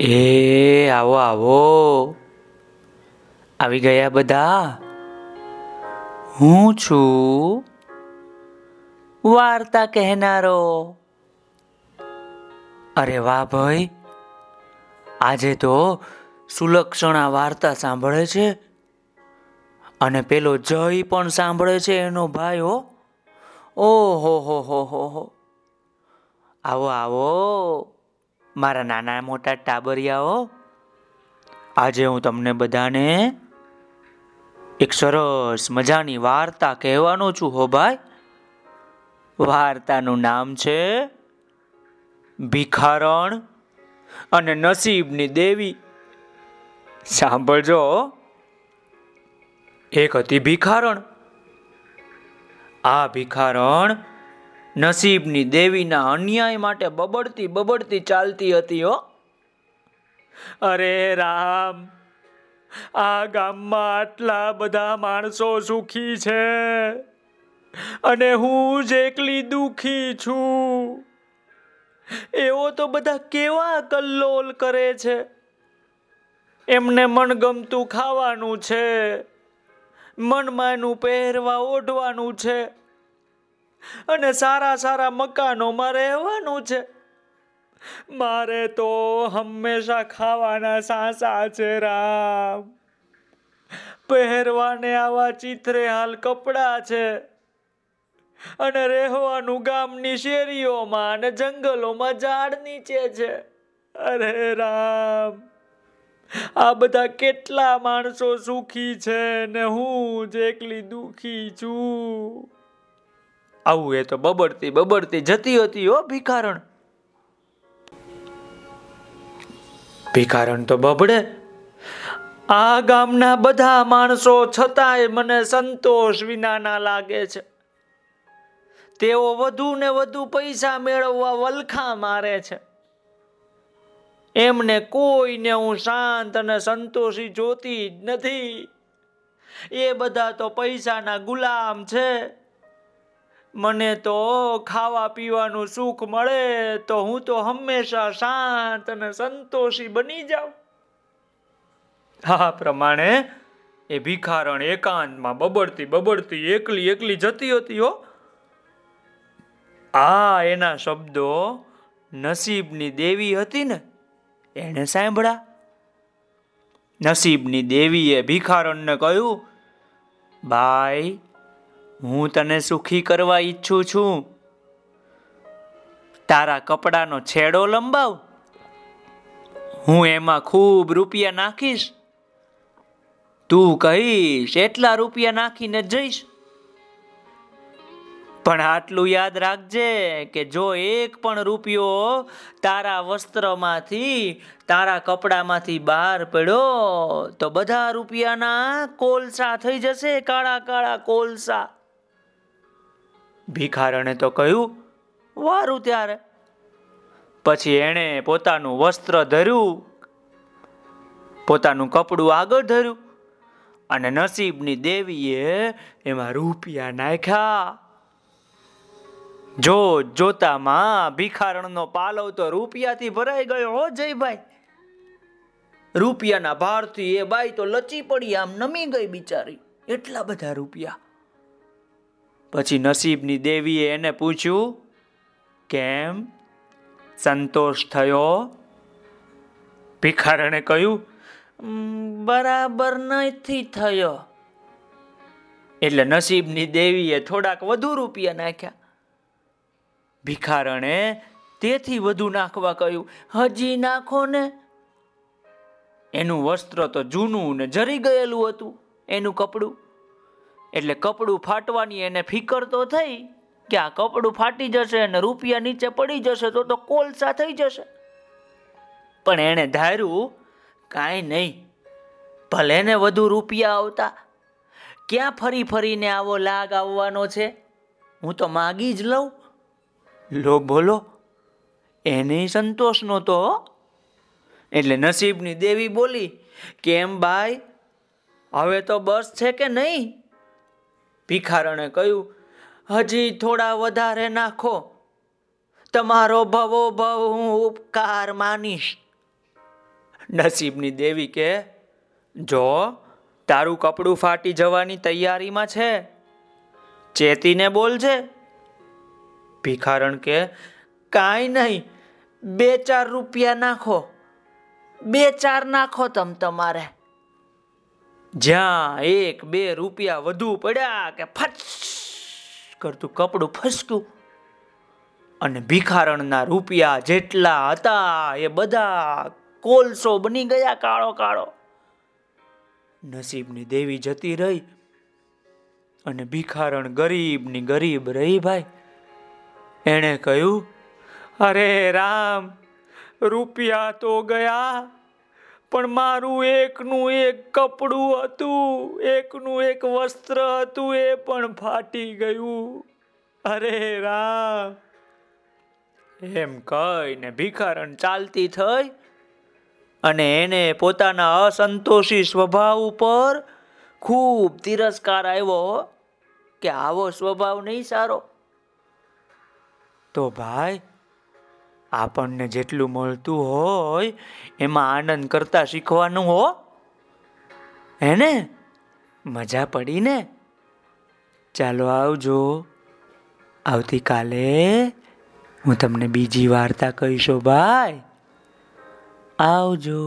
એ, આવો આવો. આવી ગયા બધા? હું છું વાર્તા કહેનારો. અરે વાહ ભાઈ, આજે તો સુલક્ષણા વાર્તા સાંભળે છે. અને પેલો જય પણ સાંભળે છે એનો ભાઈ હો. ઓહો, હો હો હો હો. આવો આવો. મારા નાના મોટા ટાબરિયાઓ, આજે હું તમને બધાને એક સરસ મજાની વાર્તા કહેવાનો છું, હો ભાઈ. વાર્તાનું નામ છે ભિખારણ અને નસીબની દેવી. સાંભળજો. એક હતી ભિખારણ. આ ભિખારણ નસીબની દેવીના અન્યાય માટે બબડતી બબડતી ચાલતી હતી, હો. અરે રામ, આ ગામમાં આટલા બધા માણસો સુખી છે અને હું જ એકલી દુખી છું. એવો તો બધા કેવા કલ્લોલ કરે છે. એમને મનગમતું ખાવાનું છે મનમાનું પહેરવા ઓઢવાનું છે. અને સારા સારા મકાનોમાં રહેવાનું છે. મારે તો હંમેશા ખાવાના સાસા છે રામ. પહેરવાને આવા ચિત્રે હાલ કપડાં છે. અને રહેવાનું ગામની શેરીઓમાં અને જંગલોમાં ઝાડ નીચે છે. અરે રામ, આ બધા કેટલા માણસો સુખી છે ને હું જ એકલી દુખી છું. આવું એ તો બબડતી બબડતી જતી હતી હો ભિખારણ. ભિખારણ તો બબડે. આ ગામના બધા માણસો છતાંય મને સંતોષ વિનાના લાગે છે. તેઓ વધુ ને વધુ પૈસા મેળવવા વલખા મારે છે. એમને કોઈને હું શાંત અને સંતોષી જોતી જ નથી. એ બધા તો પૈસાના ગુલામ છે. મને તો ખાવા પીવાનું સુખ મળે તો હું તો હંમેશા શાંત અને સંતોષી બની જાઉં. આ પ્રમાણે એ ભિખારણ એકાંતમાં બબડતી બબડતી એકલી એકલી જતી હતી હો. આ એના શબ્દો નસીબની દેવી હતી ને એણે સાંભળ્યા નસીબની દેવીએ ભિખારણને કહ્યું, ભાઈ હું તને સુખી કરવા ઈચ્છું છું. તારા કપડાનો છેડો લંબાવ. હું એમાં ખૂબ રૂપિયા નાખીશ. તું કહીશ, એટલા રૂપિયા નાખીને જઈશ. પણ આટલું યાદ રાખજે કે જો એક પણ રૂપિયો તારા વસ્ત્રમાંથી, તારા કપડામાંથી બહાર પડ્યો, તો બધા રૂપિયાના કોલસા થઈ જશે, કાળા કાળા કોલસા. ભિખારણે તો કહ્યું, વારું ત્યારે. પછી એણે પોતાનું વસ્ત્ર ધર્યું, પોતાનું કપડું આગળ ધર્યું અને નસીબની દેવીએ એમાં રૂપિયા નાખ્યા. જો જોતામાં ભિખારણનો પાલવ તો રૂપિયાથી ભરાઈ ગયો, હો જયભાઈ. રૂપિયાના ભારથી એ બાઈ તો લચી પડી, આમ નમી ગઈ બિચારી. એટલા બધા રૂપિયા. પછી નસીબની દેવીએ એને પૂછ્યું, કેમ સંતોષ થયો? ભિખારણે કહ્યું બરાબર નથી થયો. એટલે નસીબની દેવીએ થોડાક વધુ રૂપિયા નાખ્યા. ભિખારણે તેથી વધુ નાખવા કહ્યું, હજી નાખો ને. એનું વસ્ત્ર તો જૂનું ને જરી ગયેલું હતું, એનું કપડું. એટલે કપડું ફાટવાની એને ફિકર તો થઈ કે આ કપડું ફાટી જશે અને રૂપિયા નીચે પડી જશે તો તો કોલસા થઈ જશે. પણ એણે ધાર્યું, કાંઈ નહીં, ભલે ને વધુ રૂપિયા આવતા, ક્યાં ફરી ફરીને આવો લાગ આવવાનો છે? હું તો માગી જ લઉં. લો, બોલો, એને સંતોષ નહોતો એટલે નસીબની દેવી બોલી કેમ બાઈ, હવે તો બસ છે કે નહીં? ભિખારણે કહ્યું, હજી થોડા વધારે નાખો. તમારો ભવો ભવ હું ઉપકાર માનીશ. નસીબની દેવી કે, જો તારું કપડું ફાટી જવાની તૈયારીમાં છે, ચેતીને બોલજે ભિખારણ કે, કાંઈ નહીં, બે ચાર રૂપિયા નાખો. બે ચાર નાખો તમ તમારે. જ્યાં એક બે રૂપિયા વધુ પડ્યા કે ફસ કરતું કપડું ફસક્યું અને ભિખારણના રૂપિયા જેટલા હતા એ બધા કોલસો બની ગયા કાળો કાળો. નસીબની દેવી જતી રહી અને ભિખારણ ગરીબની ગરીબ રહી ભાઈ. એણે કહ્યું, અરે રામ, રૂપિયા તો ગયા પણ મારું એકનું એક કપડું હતું, એકનું એક વસ્ત્ર હતું, એ પણ ફાટી ગયું. અરે રામ! એમ કહીને ભિખારણ ચાલતી થઈ અને એને પોતાના અસંતોષી સ્વભાવ ઉપર ખૂબ તિરસ્કાર આવ્યો કે આવો સ્વભાવ નહીં સારો. તો ભાઈ આપણને જેટલું મળતું હોય, એમાં આનંદ કરતા શીખવાનું હો. એને મજા પડી ને? ચાલો આવજો. આવતીકાલે હું તમને બીજી વાર્તા કહીશો ભાઈ આવજો.